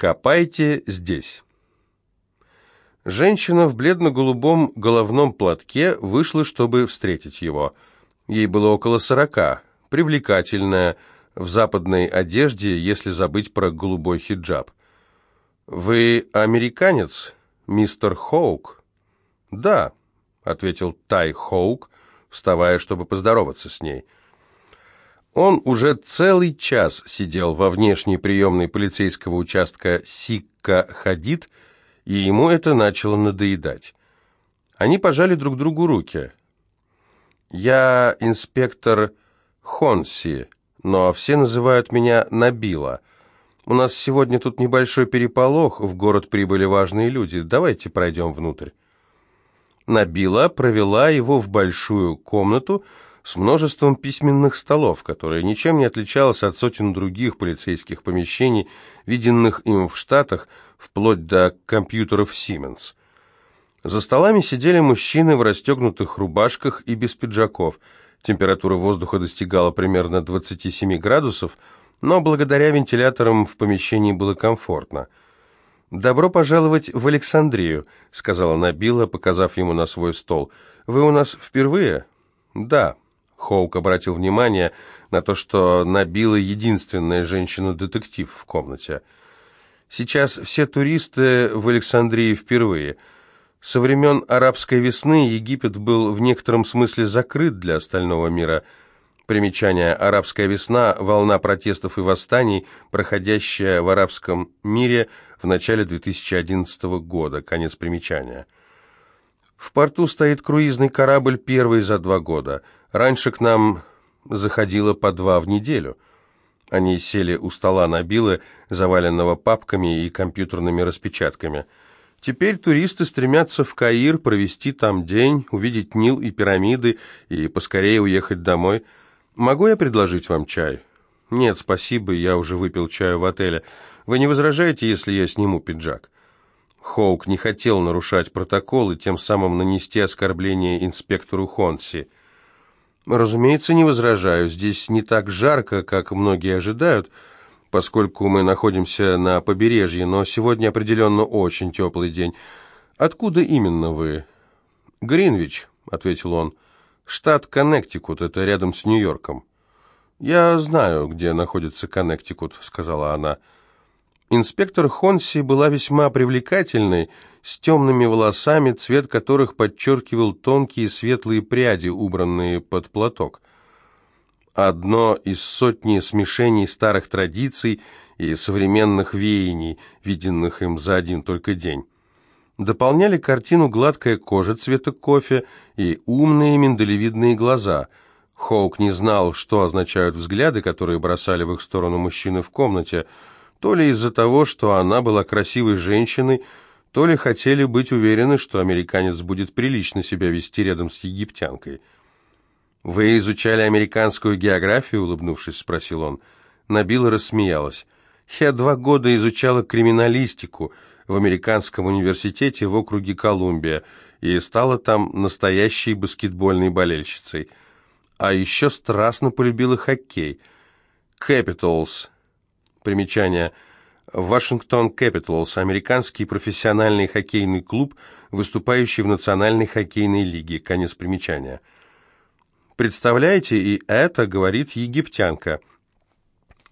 Копайте здесь. Женщина в бледно-голубом головном платке вышла, чтобы встретить его. Ей было около сорока, привлекательная, в западной одежде, если забыть про голубой хиджаб. «Вы американец, мистер Хоук?» «Да», — ответил Тай Хоук, вставая, чтобы поздороваться с ней. Он уже целый час сидел во внешней приемной полицейского участка Сикка-Хадид, и ему это начало надоедать. Они пожали друг другу руки. «Я инспектор Хонси, но все называют меня Набила. У нас сегодня тут небольшой переполох, в город прибыли важные люди. Давайте пройдем внутрь». Набила провела его в большую комнату, с множеством письменных столов, которая ничем не отличалась от сотен других полицейских помещений, виденных им в Штатах, вплоть до компьютеров Siemens. За столами сидели мужчины в расстегнутых рубашках и без пиджаков. Температура воздуха достигала примерно 27 градусов, но благодаря вентиляторам в помещении было комфортно. «Добро пожаловать в Александрию», — сказала Набила, показав ему на свой стол. «Вы у нас впервые?» «Да», Хоук обратил внимание на то, что Набила единственная женщина-детектив в комнате. Сейчас все туристы в Александрии впервые. Со времен арабской весны Египет был в некотором смысле закрыт для остального мира. Примечание «Арабская весна» – волна протестов и восстаний, проходящая в арабском мире в начале 2011 года. Конец примечания. В порту стоит круизный корабль первый за два года – Раньше к нам заходило по два в неделю. Они сели у стола на билы, заваленного папками и компьютерными распечатками. Теперь туристы стремятся в Каир, провести там день, увидеть Нил и пирамиды и поскорее уехать домой. Могу я предложить вам чай? Нет, спасибо, я уже выпил чаю в отеле. Вы не возражаете, если я сниму пиджак? Хоук не хотел нарушать протокол и тем самым нанести оскорбление инспектору Хонси. Разумеется, не возражаю. Здесь не так жарко, как многие ожидают, поскольку мы находимся на побережье, но сегодня определенно очень теплый день. Откуда именно вы? Гринвич, ответил он. Штат Коннектикут, это рядом с Нью-Йорком. Я знаю, где находится Коннектикут, сказала она. Инспектор Хонси была весьма привлекательной, с темными волосами, цвет которых подчеркивал тонкие светлые пряди, убранные под платок. Одно из сотни смешений старых традиций и современных веяний, виденных им за один только день. Дополняли картину гладкая кожа цвета кофе и умные миндалевидные глаза. Хоук не знал, что означают взгляды, которые бросали в их сторону мужчины в комнате – то ли из-за того, что она была красивой женщиной, то ли хотели быть уверены, что американец будет прилично себя вести рядом с египтянкой. «Вы изучали американскую географию?» — улыбнувшись, спросил он. Набила рассмеялась. «Я два года изучала криминалистику в американском университете в округе Колумбия и стала там настоящей баскетбольной болельщицей. А еще страстно полюбила хоккей. Capitals Примечание. Вашингтон Кэпиталс, американский профессиональный хоккейный клуб, выступающий в Национальной хоккейной лиге. Конец примечания. Представляете, и это говорит египтянка.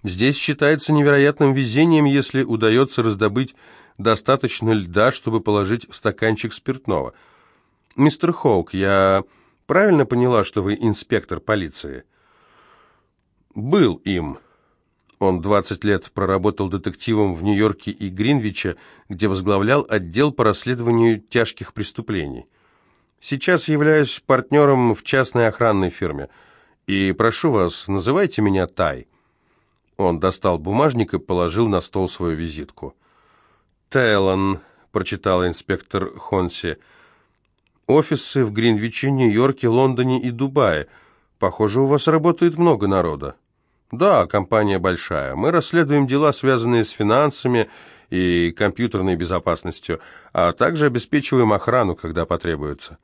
Здесь считается невероятным везением, если удается раздобыть достаточно льда, чтобы положить в стаканчик спиртного. Мистер Хоук, я правильно поняла, что вы инспектор полиции? Был им. Он 20 лет проработал детективом в Нью-Йорке и Гринвиче, где возглавлял отдел по расследованию тяжких преступлений. Сейчас являюсь партнером в частной охранной фирме. И прошу вас, называйте меня Тай. Он достал бумажник и положил на стол свою визитку. «Теллан», — прочитал инспектор Хонси, — «офисы в Гринвиче, Нью-Йорке, Лондоне и Дубае. Похоже, у вас работает много народа». Да, компания большая. Мы расследуем дела, связанные с финансами и компьютерной безопасностью, а также обеспечиваем охрану, когда потребуется.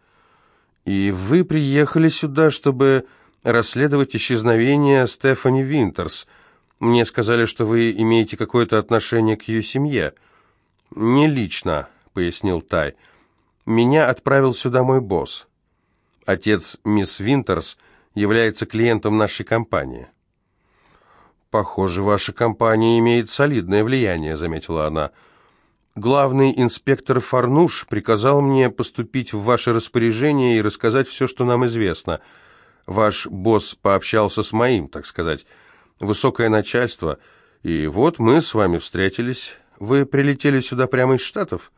И вы приехали сюда, чтобы расследовать исчезновение Стефани Винтерс. Мне сказали, что вы имеете какое-то отношение к ее семье». «Не лично», — пояснил Тай. «Меня отправил сюда мой босс. Отец мисс Винтерс является клиентом нашей компании». «Похоже, ваша компания имеет солидное влияние», — заметила она. «Главный инспектор Фарнуш приказал мне поступить в ваше распоряжение и рассказать все, что нам известно. Ваш босс пообщался с моим, так сказать, высокое начальство, и вот мы с вами встретились. Вы прилетели сюда прямо из Штатов?»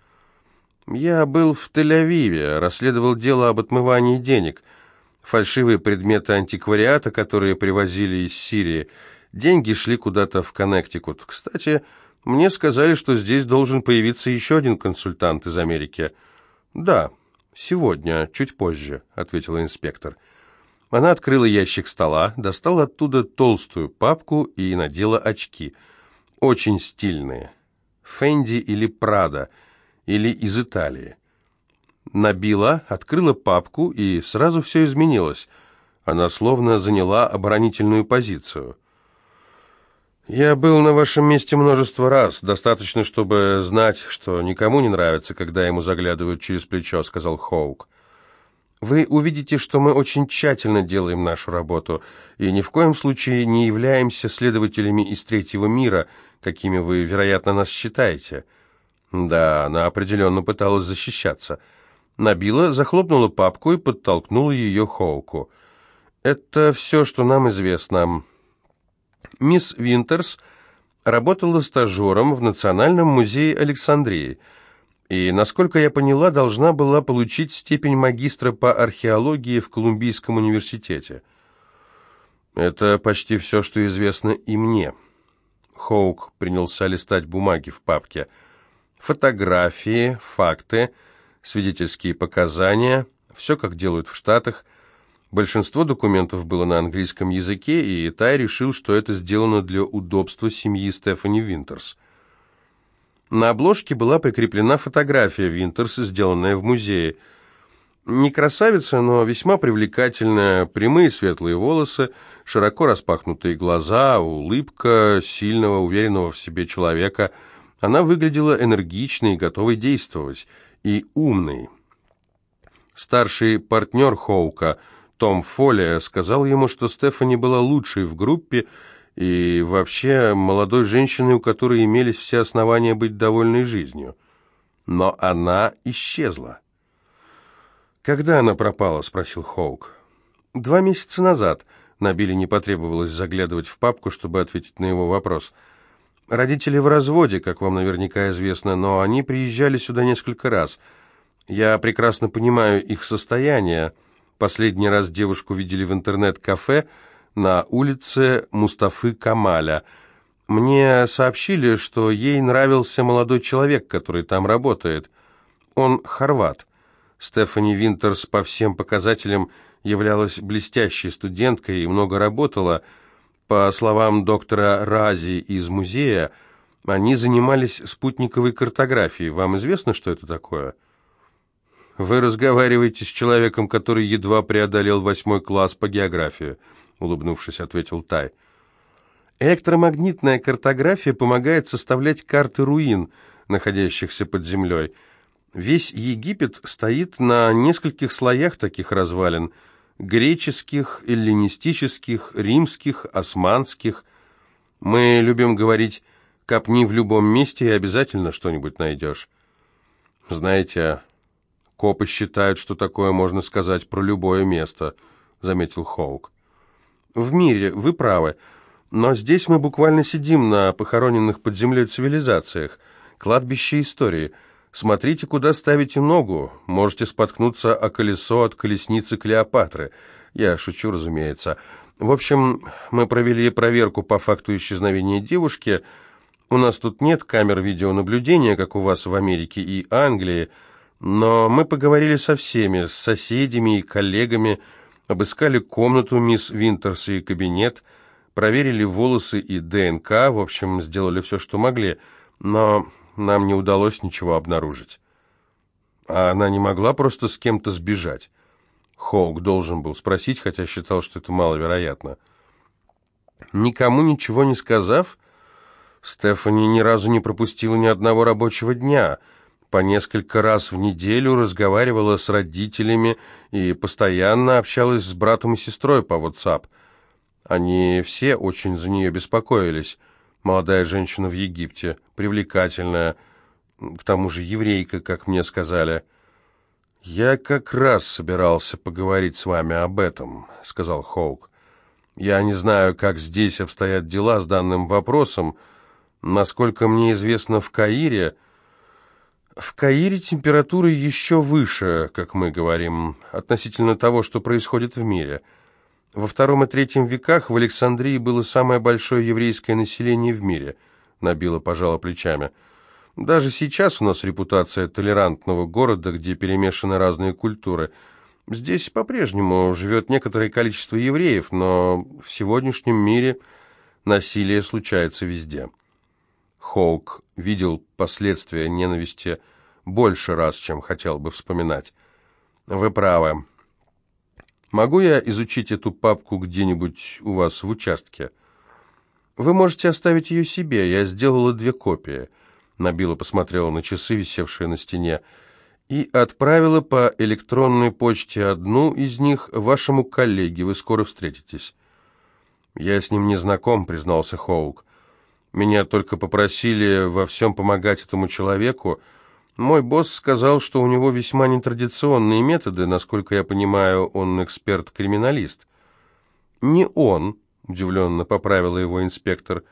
«Я был в Тель-Авиве, расследовал дело об отмывании денег, фальшивые предметы антиквариата, которые привозили из Сирии». Деньги шли куда-то в Коннектикут. Кстати, мне сказали, что здесь должен появиться еще один консультант из Америки. Да, сегодня, чуть позже, ответила инспектор. Она открыла ящик стола, достала оттуда толстую папку и надела очки. Очень стильные. Фенди или Прада, или из Италии. Набила, открыла папку, и сразу все изменилось. Она словно заняла оборонительную позицию. «Я был на вашем месте множество раз. Достаточно, чтобы знать, что никому не нравится, когда ему заглядывают через плечо», — сказал Хоук. «Вы увидите, что мы очень тщательно делаем нашу работу и ни в коем случае не являемся следователями из третьего мира, какими вы, вероятно, нас считаете». Да, она определенно пыталась защищаться. Набила, захлопнула папку и подтолкнула ее Хоуку. «Это все, что нам известно». Мисс Винтерс работала стажером в Национальном музее Александрии и, насколько я поняла, должна была получить степень магистра по археологии в Колумбийском университете. Это почти все, что известно и мне. Хоук принялся листать бумаги в папке. Фотографии, факты, свидетельские показания, все, как делают в Штатах – Большинство документов было на английском языке, и Тай решил, что это сделано для удобства семьи Стефани Винтерс. На обложке была прикреплена фотография Винтерс, сделанная в музее. Не красавица, но весьма привлекательная, прямые светлые волосы, широко распахнутые глаза, улыбка сильного, уверенного в себе человека. Она выглядела энергичной и готовой действовать, и умной. Старший партнер Хоука – том Фолли сказал ему, что Стефани была лучшей в группе и вообще молодой женщиной, у которой имелись все основания быть довольной жизнью. Но она исчезла. «Когда она пропала?» — спросил Хоук. «Два месяца назад». Набили не потребовалось заглядывать в папку, чтобы ответить на его вопрос. «Родители в разводе, как вам наверняка известно, но они приезжали сюда несколько раз. Я прекрасно понимаю их состояние». Последний раз девушку видели в интернет-кафе на улице Мустафы Камаля. Мне сообщили, что ей нравился молодой человек, который там работает. Он хорват. Стефани Винтерс по всем показателям являлась блестящей студенткой и много работала. По словам доктора Рази из музея, они занимались спутниковой картографией. Вам известно, что это такое?» «Вы разговариваете с человеком, который едва преодолел восьмой класс по географии», улыбнувшись, ответил Тай. «Электромагнитная картография помогает составлять карты руин, находящихся под землей. Весь Египет стоит на нескольких слоях таких развалин – греческих, эллинистических, римских, османских. Мы любим говорить «копни в любом месте и обязательно что-нибудь найдешь». Знаете, Копы считают, что такое можно сказать про любое место», — заметил Хоук. «В мире, вы правы. Но здесь мы буквально сидим на похороненных под землей цивилизациях. Кладбище истории. Смотрите, куда ставите ногу. Можете споткнуться о колесо от колесницы Клеопатры. Я шучу, разумеется. В общем, мы провели проверку по факту исчезновения девушки. У нас тут нет камер видеонаблюдения, как у вас в Америке и Англии, но мы поговорили со всеми, с соседями и коллегами, обыскали комнату мисс Винтерс и кабинет, проверили волосы и ДНК, в общем, сделали все, что могли, но нам не удалось ничего обнаружить. А она не могла просто с кем-то сбежать. Хоук должен был спросить, хотя считал, что это маловероятно. Никому ничего не сказав, Стефани ни разу не пропустила ни одного рабочего дня. По несколько раз в неделю разговаривала с родителями и постоянно общалась с братом и сестрой по WhatsApp. Они все очень за нее беспокоились. Молодая женщина в Египте, привлекательная, к тому же еврейка, как мне сказали. «Я как раз собирался поговорить с вами об этом», — сказал Хоук. «Я не знаю, как здесь обстоят дела с данным вопросом. Насколько мне известно, в Каире...» В Каире температура еще выше, как мы говорим, относительно того, что происходит в мире. Во втором и третьем веках в Александрии было самое большое еврейское население в мире, набила пожала плечами. Даже сейчас у нас репутация толерантного города, где перемешаны разные культуры. Здесь по-прежнему живет некоторое количество евреев, но в сегодняшнем мире насилие случается везде. Хоук видел последствия ненависти больше раз, чем хотел бы вспоминать. «Вы правы. Могу я изучить эту папку где-нибудь у вас в участке?» «Вы можете оставить ее себе. Я сделала две копии». Набила посмотрела на часы, висевшие на стене, и отправила по электронной почте одну из них вашему коллеге. Вы скоро встретитесь. «Я с ним не знаком», — признался Хоук. Меня только попросили во всем помогать этому человеку. Мой босс сказал, что у него весьма нетрадиционные методы, насколько я понимаю, он эксперт-криминалист. «Не он», — удивленно поправила его инспектор.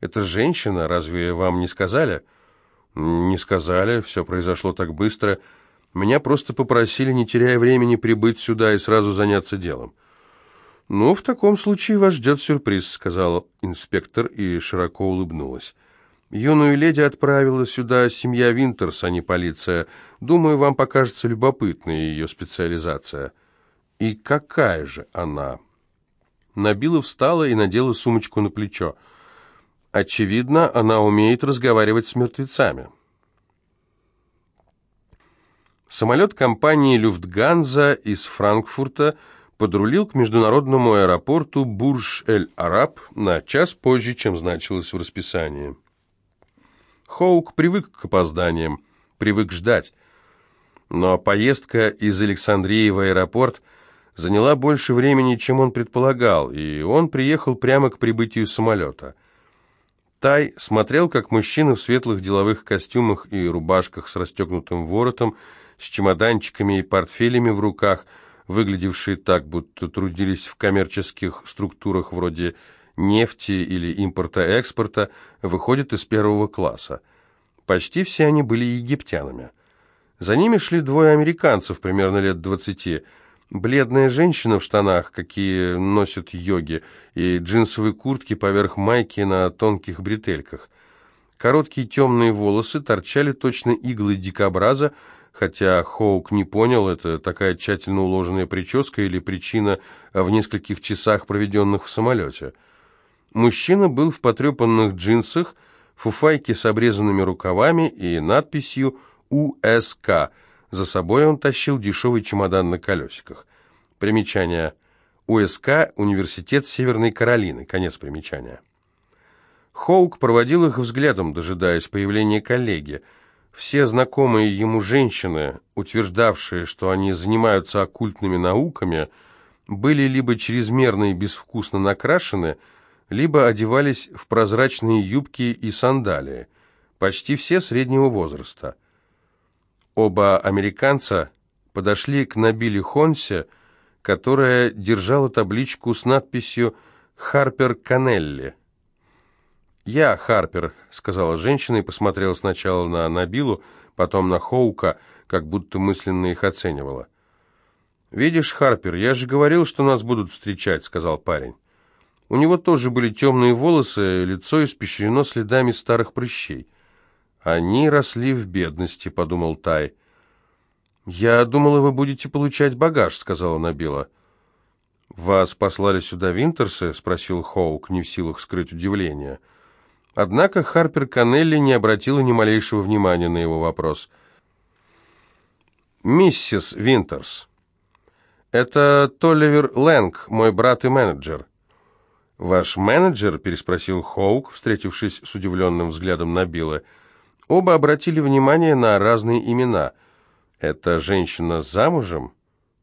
«Это женщина, разве вам не сказали?» «Не сказали, все произошло так быстро. Меня просто попросили, не теряя времени, прибыть сюда и сразу заняться делом». «Ну, в таком случае вас ждет сюрприз», — сказал инспектор и широко улыбнулась. «Юную леди отправила сюда семья Винтерс, а не полиция. Думаю, вам покажется любопытной ее специализация». «И какая же она?» Набила встала и надела сумочку на плечо. «Очевидно, она умеет разговаривать с мертвецами». Самолет компании «Люфтганза» из Франкфурта – подрулил к международному аэропорту Бурж-эль-Араб на час позже, чем значилось в расписании. Хоук привык к опозданиям, привык ждать. Но поездка из Александрии в аэропорт заняла больше времени, чем он предполагал, и он приехал прямо к прибытию самолета. Тай смотрел, как мужчина в светлых деловых костюмах и рубашках с расстегнутым воротом, с чемоданчиками и портфелями в руках – выглядевшие так, будто трудились в коммерческих структурах вроде нефти или импорта-экспорта, выходят из первого класса. Почти все они были египтянами. За ними шли двое американцев, примерно лет двадцати. Бледная женщина в штанах, какие носят йоги, и джинсовые куртки поверх майки на тонких бретельках. Короткие темные волосы торчали точно иглы дикобраза, хотя Хоук не понял, это такая тщательно уложенная прическа или причина в нескольких часах, проведенных в самолете. Мужчина был в потрепанных джинсах, фуфайке с обрезанными рукавами и надписью «УСК». За собой он тащил дешевый чемодан на колесиках. Примечание. УСК – Университет Северной Каролины. Конец примечания. Хоук проводил их взглядом, дожидаясь появления коллеги – все знакомые ему женщины, утверждавшие, что они занимаются оккультными науками, были либо чрезмерно и безвкусно накрашены, либо одевались в прозрачные юбки и сандалии, почти все среднего возраста. Оба американца подошли к Набиле Хонсе, которая держала табличку с надписью «Харпер Канелли». «Я Харпер», — сказала женщина и посмотрела сначала на Набилу, потом на Хоука, как будто мысленно их оценивала. «Видишь, Харпер, я же говорил, что нас будут встречать», — сказал парень. У него тоже были темные волосы, лицо испещрено следами старых прыщей. «Они росли в бедности», — подумал Тай. «Я думала, вы будете получать багаж», — сказала Набила. «Вас послали сюда Винтерсы?» — спросил Хоук, не в силах скрыть удивление. «Да». Однако Харпер Канелли не обратила ни малейшего внимания на его вопрос. «Миссис Винтерс, это Толливер Лэнг, мой брат и менеджер. «Ваш менеджер?» – переспросил Хоук, встретившись с удивленным взглядом Набилы. Оба обратили внимание на разные имена. «Эта женщина замужем?»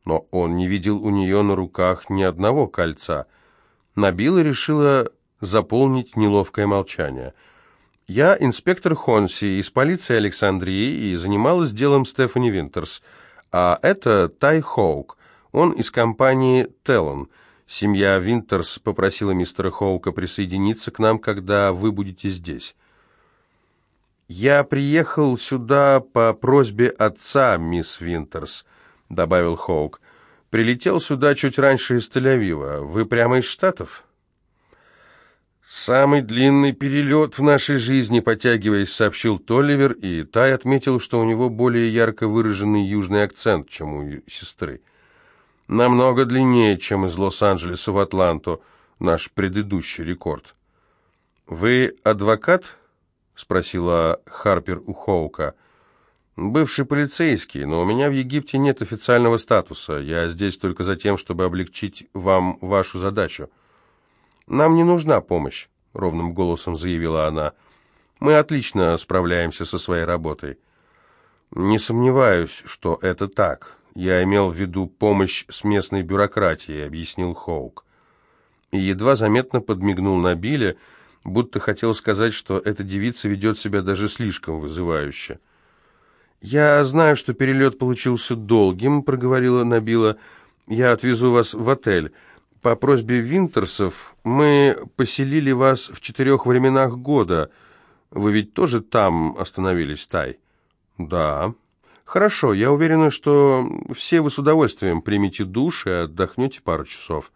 Но он не видел у нее на руках ни одного кольца. Набила решила заполнить неловкое молчание. «Я инспектор Хонси из полиции Александрии и занималась делом Стефани Винтерс. А это Тай Хоук. Он из компании «Теллон». Семья Винтерс попросила мистера Хоука присоединиться к нам, когда вы будете здесь. «Я приехал сюда по просьбе отца, мисс Винтерс», — добавил Хоук. «Прилетел сюда чуть раньше из Тель-Авива. Вы прямо из Штатов?» «Самый длинный перелет в нашей жизни», — потягиваясь, сообщил Толливер, и Тай отметил, что у него более ярко выраженный южный акцент, чем у сестры намного длиннее, чем из Лос-Анджелеса в Атланту, наш предыдущий рекорд. «Вы адвокат?» — спросила Харпер у Хоука. «Бывший полицейский, но у меня в Египте нет официального статуса. Я здесь только за тем, чтобы облегчить вам вашу задачу». «Нам не нужна помощь», — ровным голосом заявила она. «Мы отлично справляемся со своей работой». «Не сомневаюсь, что это так. «Я имел в виду помощь с местной бюрократией», — объяснил Хоук. И едва заметно подмигнул на Билли, будто хотел сказать, что эта девица ведет себя даже слишком вызывающе. «Я знаю, что перелет получился долгим», — проговорила Набила. «Я отвезу вас в отель. По просьбе Винтерсов мы поселили вас в четырех временах года. Вы ведь тоже там остановились, Тай?» «Да». «Хорошо, я уверена, что все вы с удовольствием примете душ и отдохнете пару часов».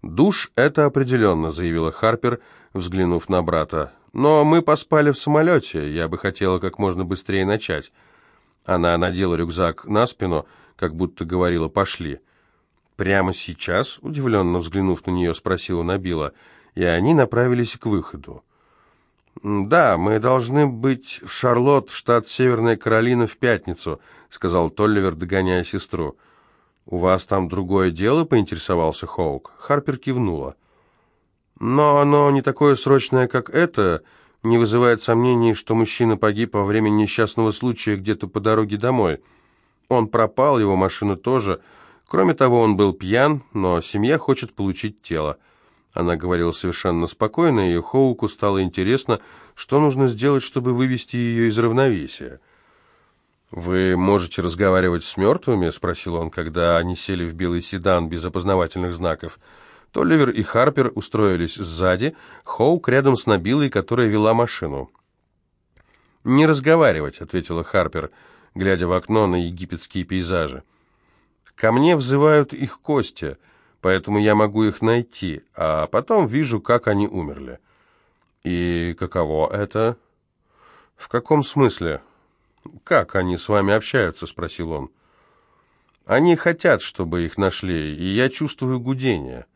«Душ — это определенно», — заявила Харпер, взглянув на брата. «Но мы поспали в самолете, я бы хотела как можно быстрее начать». Она надела рюкзак на спину, как будто говорила «пошли». «Прямо сейчас?» — удивленно взглянув на нее, спросила Набила, и они направились к выходу. «Да, мы должны быть в Шарлотт, штат Северная Каролина, в пятницу», — сказал Толливер, догоняя сестру. «У вас там другое дело?» — поинтересовался Хоук. Харпер кивнула. «Но оно не такое срочное, как это, не вызывает сомнений, что мужчина погиб во время несчастного случая где-то по дороге домой. Он пропал, его машина тоже. Кроме того, он был пьян, но семья хочет получить тело». Она говорила совершенно спокойно, и Хоуку стало интересно, что нужно сделать, чтобы вывести ее из равновесия. «Вы можете разговаривать с мертвыми?» — спросил он, когда они сели в белый седан без опознавательных знаков. Толливер и Харпер устроились сзади, Хоук рядом с Набилой, которая вела машину. «Не разговаривать», — ответила Харпер, глядя в окно на египетские пейзажи. «Ко мне взывают их кости» поэтому я могу их найти, а потом вижу, как они умерли. И каково это? В каком смысле? Как они с вами общаются, спросил он. Они хотят, чтобы их нашли, и я чувствую гудение.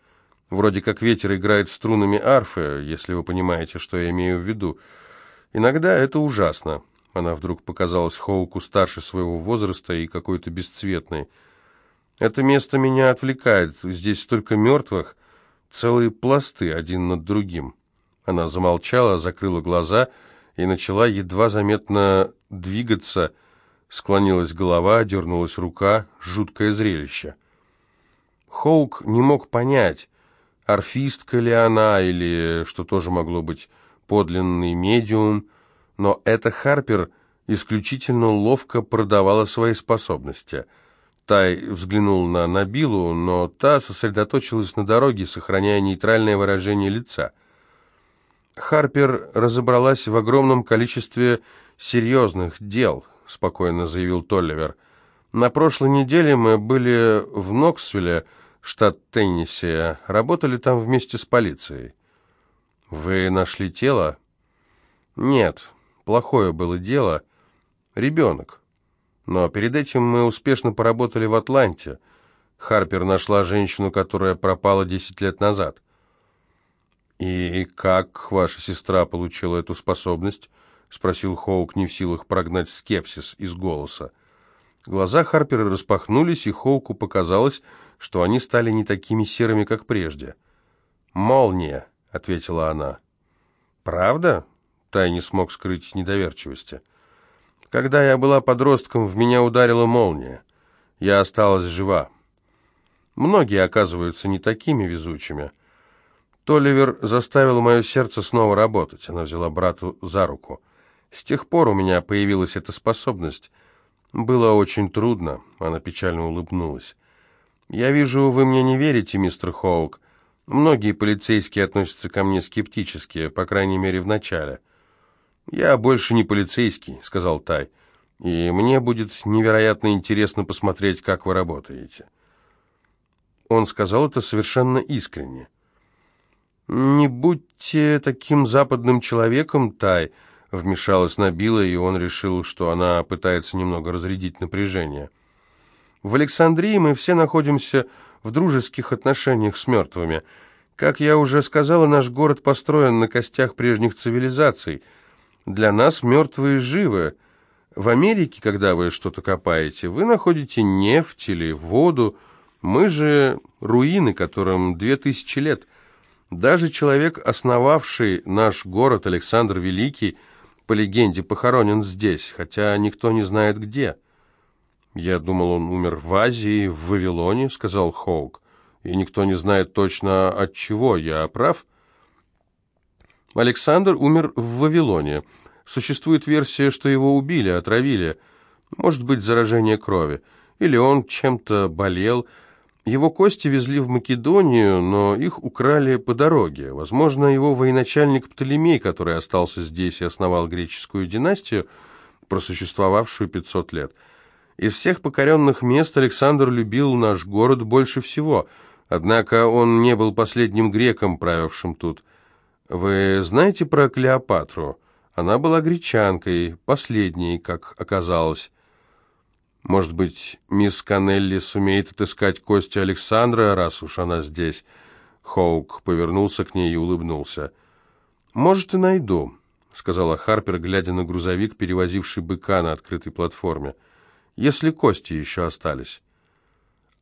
Вроде как ветер играет струнами арфы, если вы понимаете, что я имею в виду. Иногда это ужасно. Она вдруг показалась Хоуку старше своего возраста и какой-то бесцветной. Это место меня отвлекает. Здесь столько мертвых, целые пласты один над другим. Она замолчала, закрыла глаза и начала едва заметно двигаться. Склонилась голова, дернулась рука. Жуткое зрелище. Хоук не мог понять, орфистка ли она или, что тоже могло быть, подлинный медиум, но эта Харпер исключительно ловко продавала свои способности – Тай взглянул на Набилу, но та сосредоточилась на дороге, сохраняя нейтральное выражение лица. «Харпер разобралась в огромном количестве серьезных дел», — спокойно заявил Толливер. «На прошлой неделе мы были в Ноксвилле, штат Теннесси, работали там вместе с полицией». «Вы нашли тело?» «Нет, плохое было дело. Ребенок». Но перед этим мы успешно поработали в Атланте. Харпер нашла женщину, которая пропала 10 лет назад. «И как ваша сестра получила эту способность?» — спросил Хоук, не в силах прогнать скепсис из голоса. Глаза Харпера распахнулись, и Хоуку показалось, что они стали не такими серыми, как прежде. «Молния», — ответила она. «Правда?» — Тай не смог скрыть недоверчивости. «Когда я была подростком, в меня ударила молния. Я осталась жива. Многие оказываются не такими везучими. Толивер заставил мое сердце снова работать. Она взяла брату за руку. С тех пор у меня появилась эта способность. Было очень трудно. Она печально улыбнулась. «Я вижу, вы мне не верите, мистер Хоук. Многие полицейские относятся ко мне скептически, по крайней мере, в начале». «Я больше не полицейский», — сказал Тай. «И мне будет невероятно интересно посмотреть, как вы работаете». Он сказал это совершенно искренне. «Не будьте таким западным человеком, Тай», — вмешалась Набила, и он решил, что она пытается немного разрядить напряжение. «В Александрии мы все находимся в дружеских отношениях с мертвыми. Как я уже сказала, наш город построен на костях прежних цивилизаций. Для нас мертвые живы. В Америке, когда вы что-то копаете, вы находите нефть или воду, мы же руины, которым две тысячи лет. Даже человек, основавший наш город, Александр Великий, по легенде, похоронен здесь, хотя никто не знает где. Я думал, он умер в Азии, в Вавилоне, сказал Хоук, и никто не знает точно от чего, я прав? Александр умер в Вавилоне. Существует версия, что его убили, отравили. Может быть, заражение крови. Или он чем-то болел, его кости везли в Македонию, но их украли по дороге. Возможно, его военачальник Птолемей, который остался здесь и основал греческую династию, просуществовавшую 500 лет. Из всех покоренных мест Александр любил наш город больше всего, однако он не был последним греком, правившим тут. Вы знаете про Клеопатру? Она была гречанкой, последней, как оказалось. Может быть, мисс Канелли сумеет отыскать кости Александра, раз уж она здесь?» Хоук повернулся к ней и улыбнулся. «Может, и найду», — сказала Харпер, глядя на грузовик, перевозивший быка на открытой платформе. «Если кости еще остались».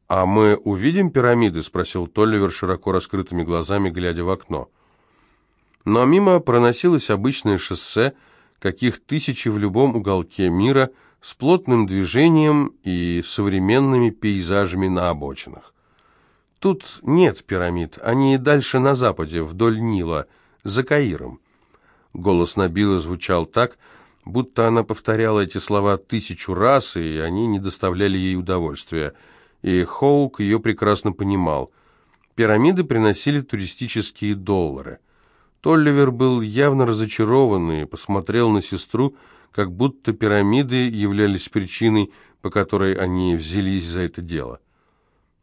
«А мы увидим пирамиды?» — спросил Толливер широко раскрытыми глазами, глядя в окно. Но мимо проносилось обычное шоссе, каких тысячи в любом уголке мира — с плотным движением и современными пейзажами на обочинах. Тут нет пирамид, они дальше на западе, вдоль Нила, за Каиром. Голос Набила звучал так, будто она повторяла эти слова тысячу раз, и они не доставляли ей удовольствия. И Хоук ее прекрасно понимал. Пирамиды приносили туристические доллары. Толливер был явно разочарован и посмотрел на сестру, как будто пирамиды являлись причиной, по которой они взялись за это дело.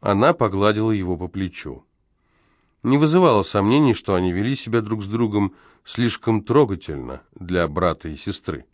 Она погладила его по плечу. Не вызывало сомнений, что они вели себя друг с другом слишком трогательно для брата и сестры.